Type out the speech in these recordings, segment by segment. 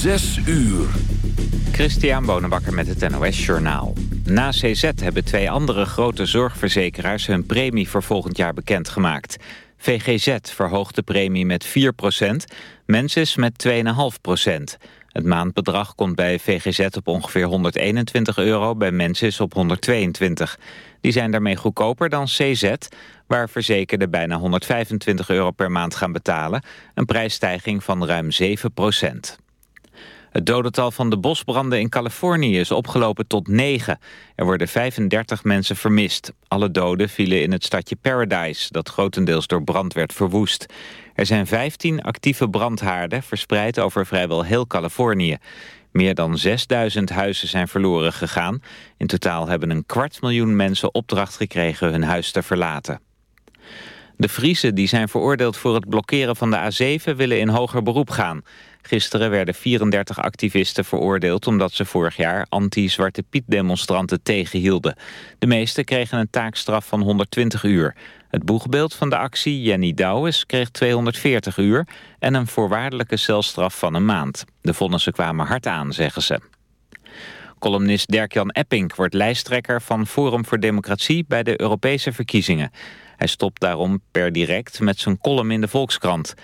Zes uur. Christian Bonenbakker met het NOS Journaal. Na CZ hebben twee andere grote zorgverzekeraars hun premie voor volgend jaar bekendgemaakt. VGZ verhoogt de premie met 4% Mensis met 2,5% Het maandbedrag komt bij VGZ op ongeveer 121 euro, bij Mensis op 122. Die zijn daarmee goedkoper dan CZ, waar verzekerden bijna 125 euro per maand gaan betalen. Een prijsstijging van ruim 7 het dodental van de bosbranden in Californië is opgelopen tot 9. Er worden 35 mensen vermist. Alle doden vielen in het stadje Paradise, dat grotendeels door brand werd verwoest. Er zijn 15 actieve brandhaarden verspreid over vrijwel heel Californië. Meer dan 6000 huizen zijn verloren gegaan. In totaal hebben een kwart miljoen mensen opdracht gekregen hun huis te verlaten. De Friese die zijn veroordeeld voor het blokkeren van de A7 willen in hoger beroep gaan. Gisteren werden 34 activisten veroordeeld omdat ze vorig jaar anti-Zwarte Piet demonstranten tegenhielden. De meeste kregen een taakstraf van 120 uur. Het boegbeeld van de actie, Jenny Douwes, kreeg 240 uur en een voorwaardelijke celstraf van een maand. De vonnissen kwamen hard aan, zeggen ze. Columnist Dirk-Jan Epping wordt lijsttrekker van Forum voor Democratie bij de Europese verkiezingen. Hij stopt daarom per direct met zijn column in de Volkskrant.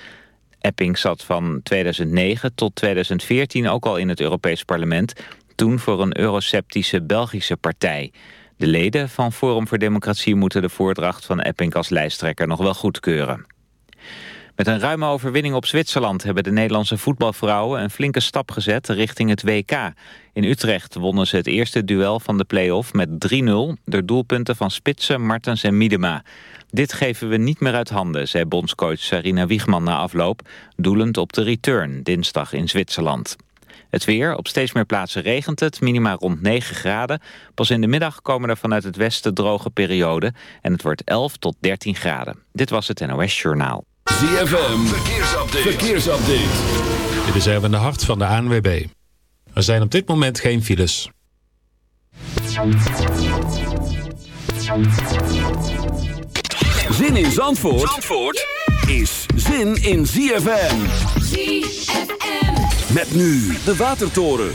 Epping zat van 2009 tot 2014 ook al in het Europees Parlement, toen voor een euroceptische Belgische partij. De leden van Forum voor Democratie moeten de voordracht van Epping als lijsttrekker nog wel goedkeuren. Met een ruime overwinning op Zwitserland hebben de Nederlandse voetbalvrouwen een flinke stap gezet richting het WK. In Utrecht wonnen ze het eerste duel van de play-off met 3-0 door doelpunten van Spitsen, Martens en Miedema. Dit geven we niet meer uit handen, zei bondscoach Sarina Wiegman na afloop, doelend op de return dinsdag in Zwitserland. Het weer, op steeds meer plaatsen regent het, minima rond 9 graden. Pas in de middag komen er vanuit het westen droge perioden en het wordt 11 tot 13 graden. Dit was het NOS Journaal. ZFM, verkeersupdate. verkeersupdate. Dit is even de hart van de ANWB. Er zijn op dit moment geen files. Zin in Zandvoort, Zandvoort is zin in ZFM. ZFM. Met nu de Watertoren.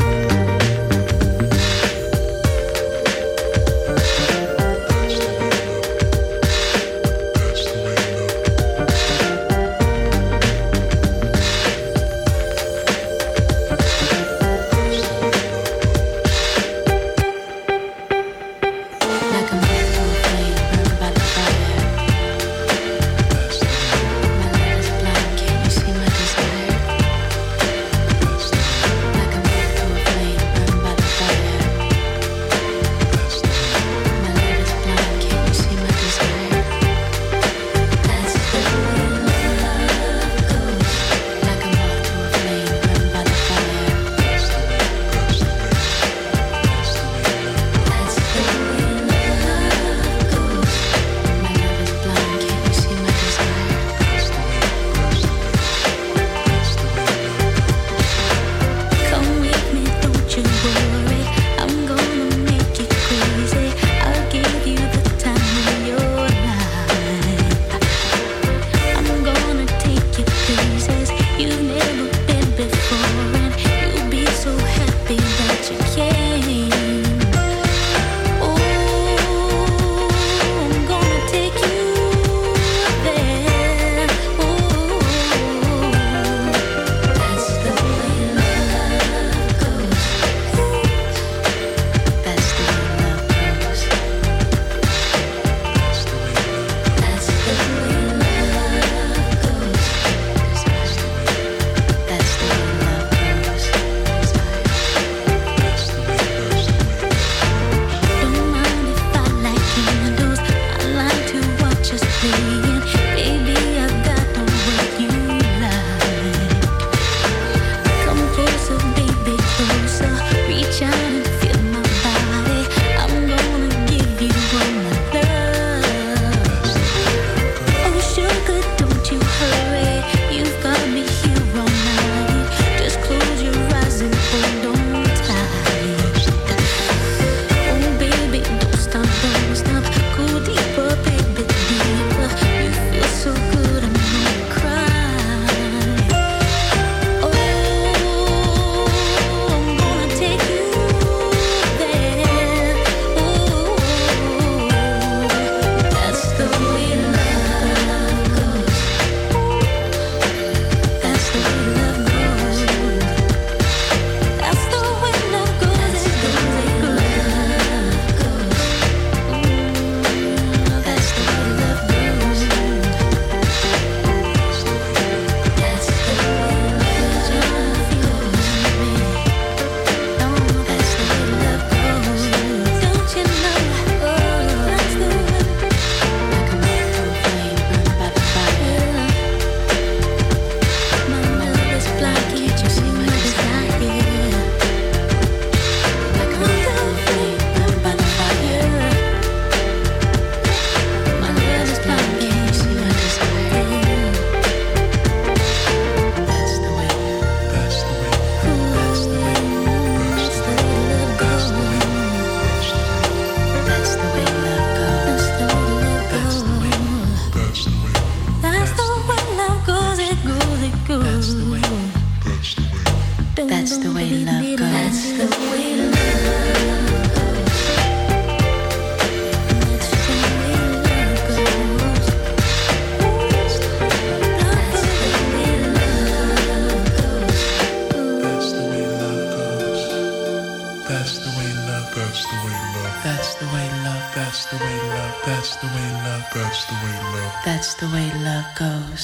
That's the way love goes. That's the way love goes.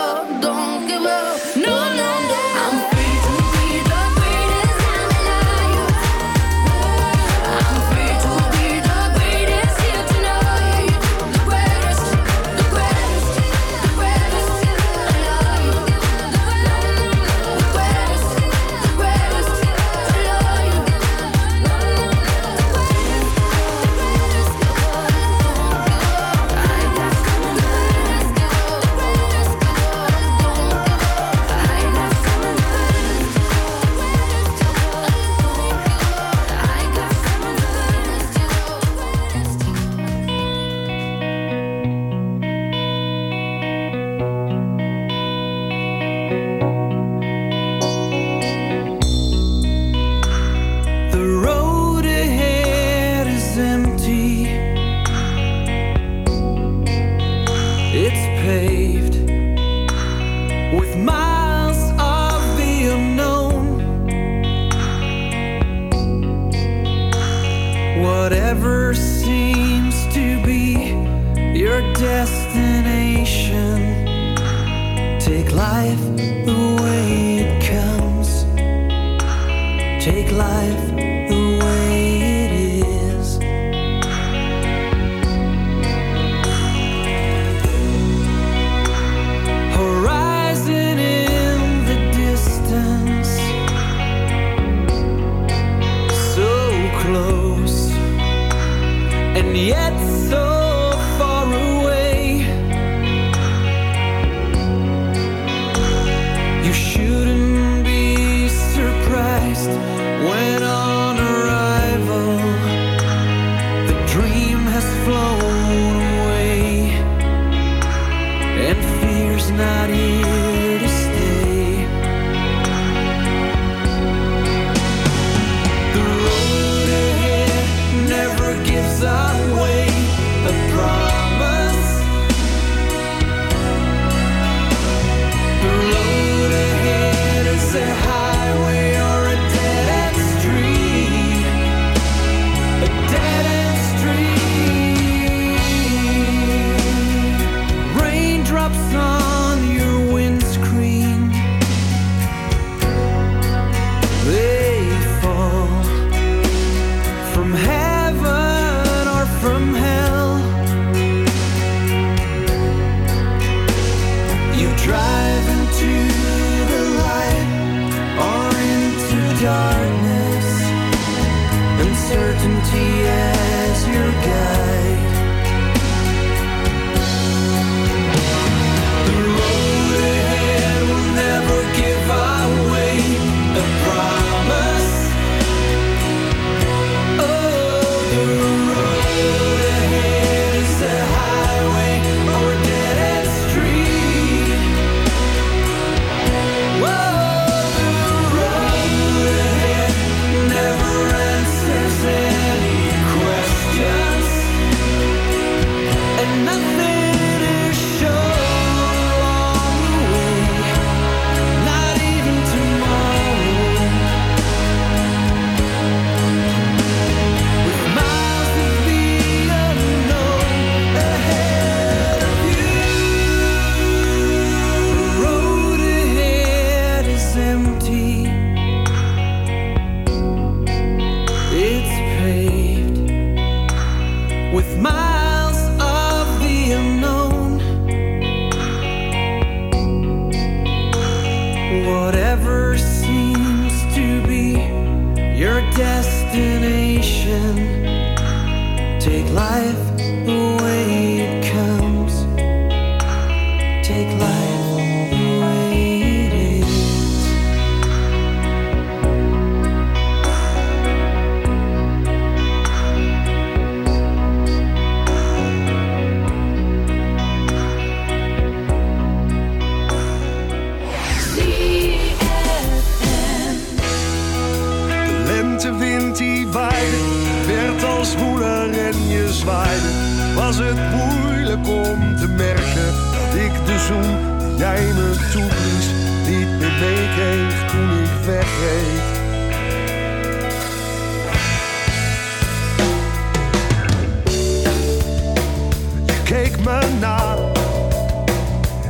keek me na.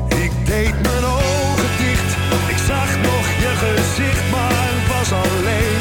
Ik deed mijn ogen dicht, ik zag nog je gezicht, maar was alleen.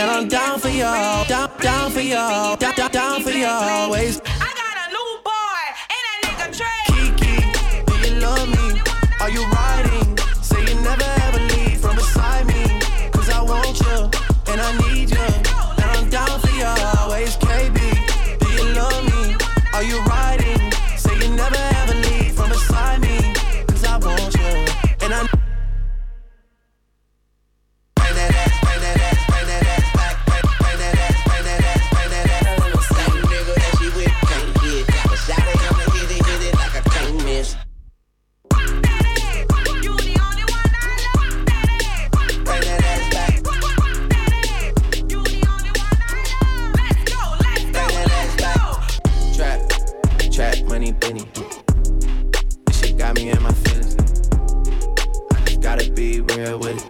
And I'm down for you, down, down for you, down, down, down for you always. I got a new boy, and a nigga Trey. Kiki, do you love me? Are you riding? Be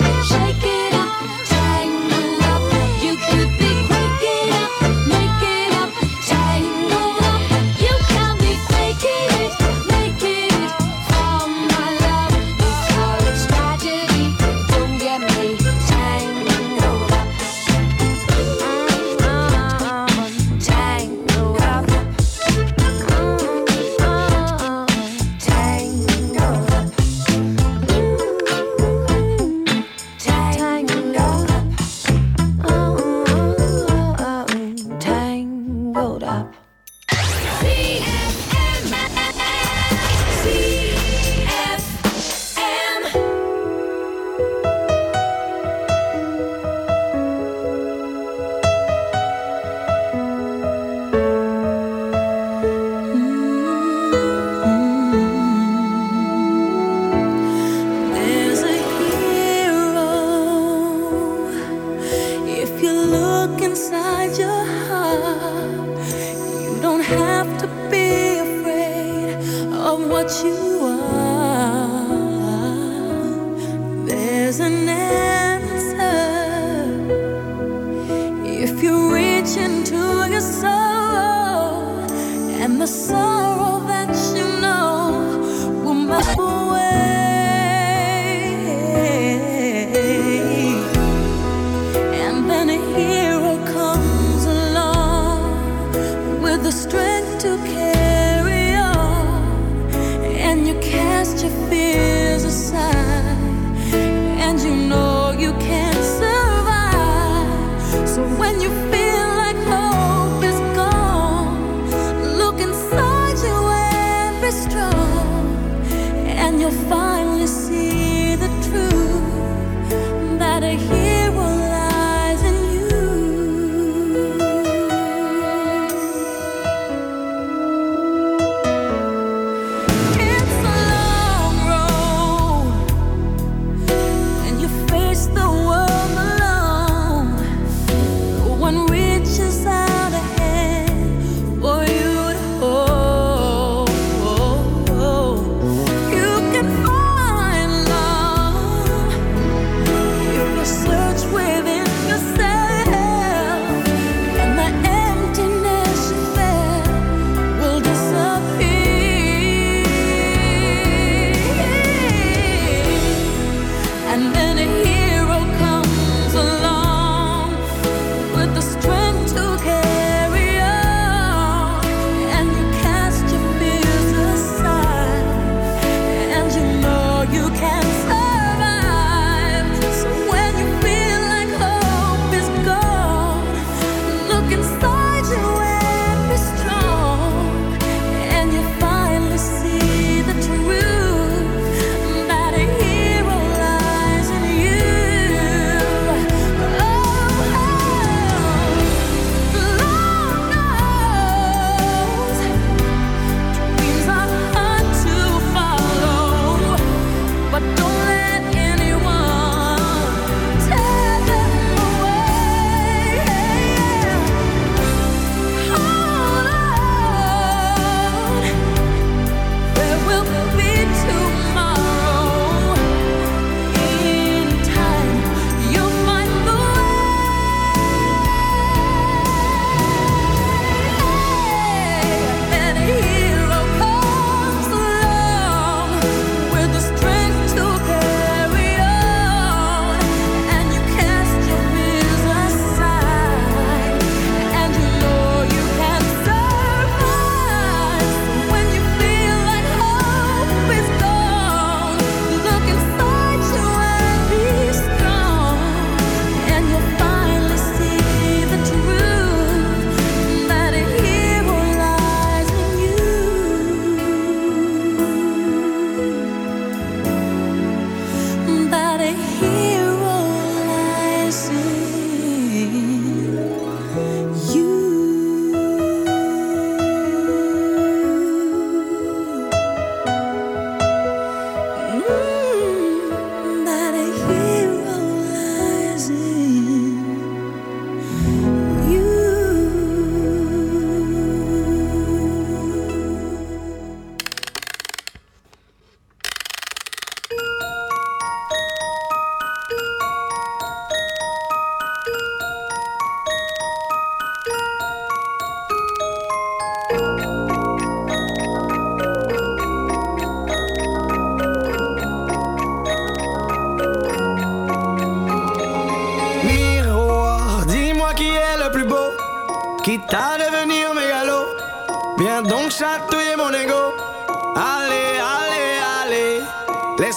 and the sorrow that you know will my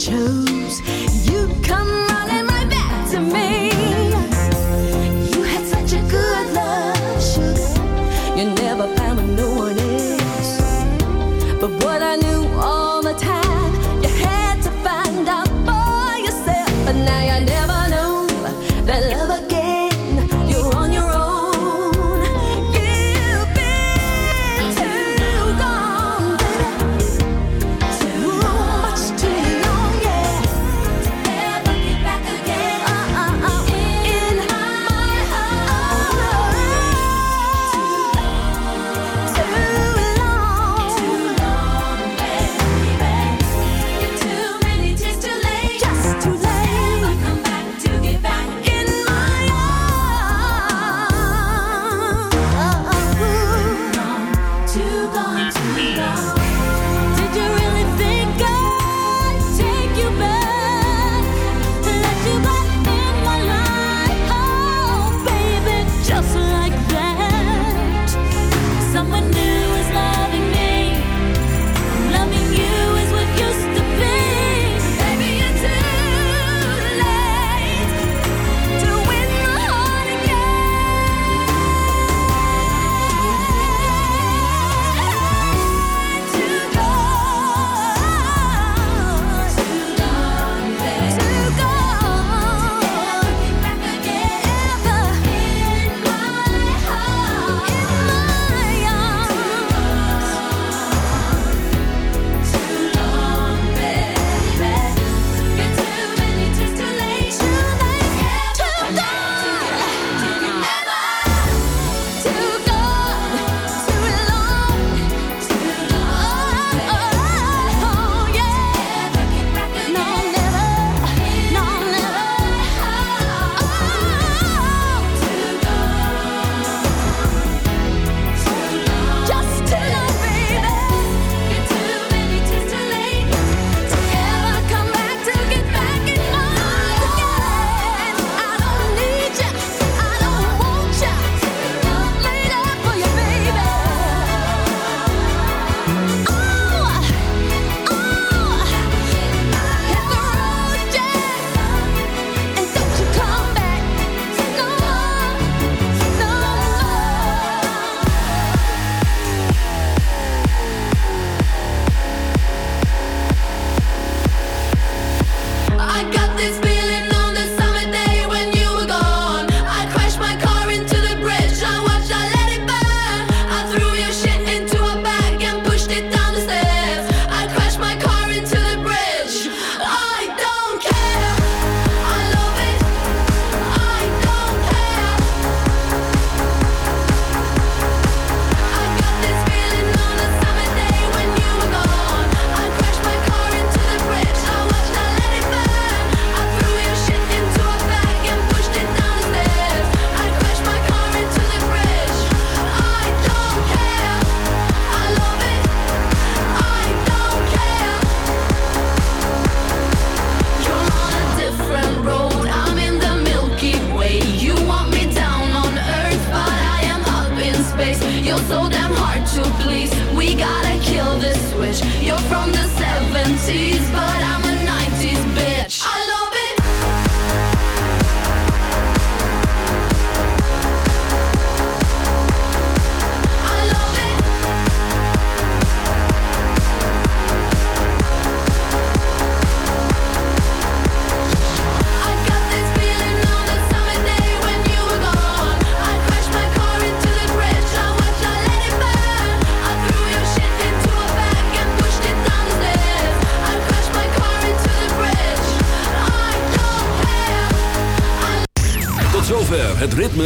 chose.